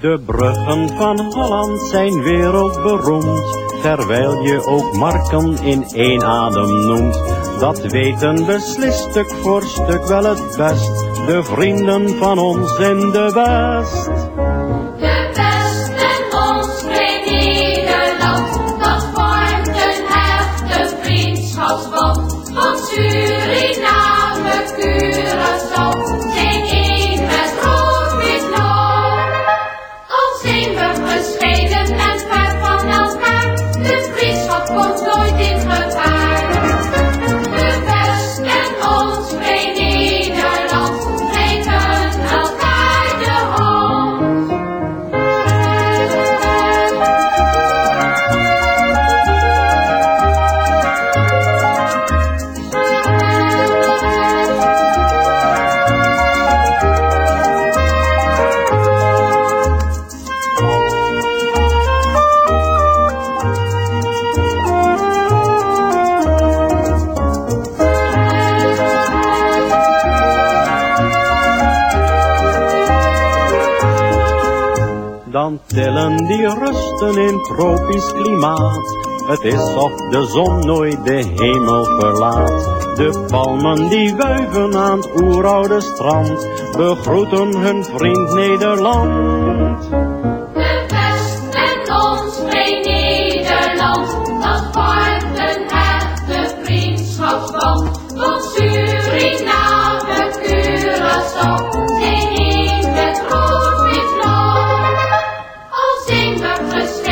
De bruggen van Holland zijn wereldberoemd, terwijl je ook Marken in één adem noemt. Dat weten beslist stuk voor stuk wel het best, de vrienden van ons in de West. dan tillen die rusten in tropisch klimaat. Het is of de zon nooit de hemel verlaat. De palmen die wuiven aan het oeroude strand, begroeten hun vriend Nederland. zawsze się